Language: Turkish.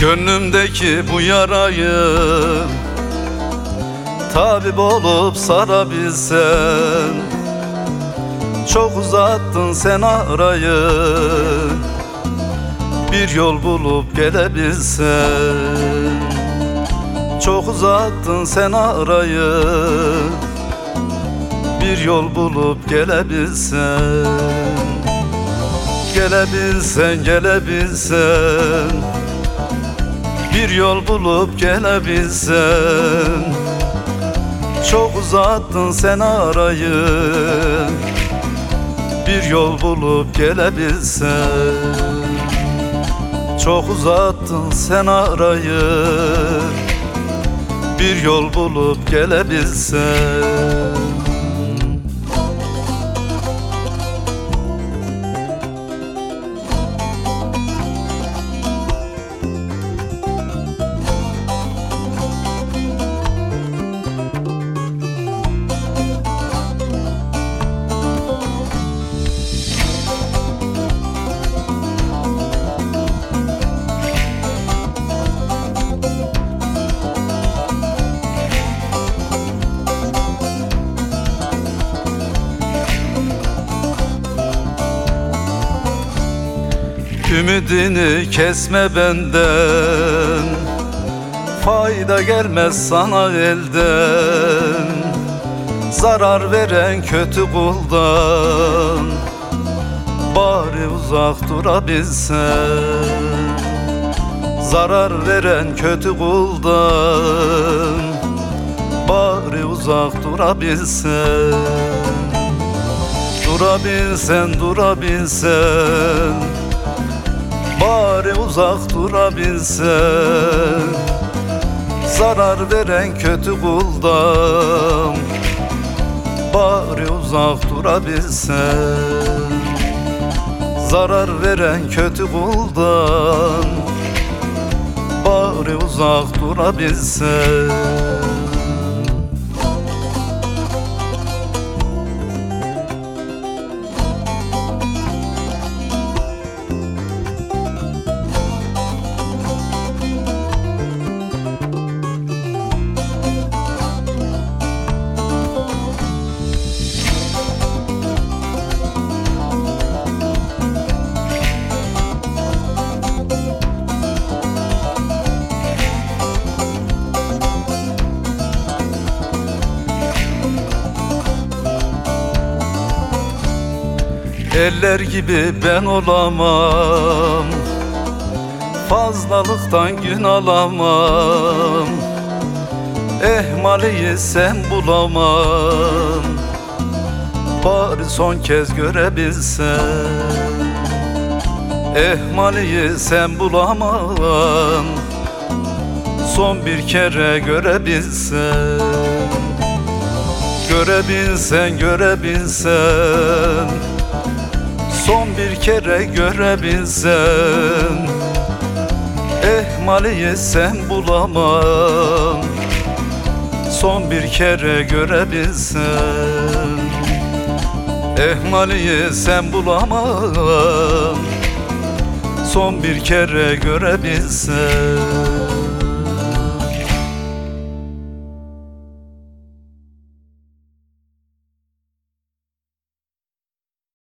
Gönlümdeki bu yarayı Tabip olup sarabilsen. Çok uzattın sen arayı Bir yol bulup gelebilsen. Çok uzattın sen arayı Bir yol bulup gelebilsen. Gelebilsen gelebilsen bir yol bulup gelebilsen. Çok uzattın sen arayı. Bir yol bulup gelebilsen. Çok uzattın sen arayı. Bir yol bulup gelebilsen Ümidini kesme benden. Fayda gelmez sana elden. Zarar veren kötü kuldan. Bari uzak durabilsen. Zarar veren kötü kuldan. Bari uzak durabilsen. Durabilsen durabilsen Bari uzak durabilsen Zarar veren kötü kuldan. Bari uzak durabilsen Zarar veren kötü kuldan. Bari uzak durabilsen Eller gibi ben olamam. Fazlalıktan gün alamam. Ehmaliyi sen bulamam. Bari son kez görebilsen. Ehmaliyi sen bulamam. Son bir kere görebilsen. Görebilsen görebilsen Son bir kere görebilsen Ehmaliyi sen bulamam. Son bir kere görebilsen Ehmaliyi sen bulamam. Son bir kere görebilsen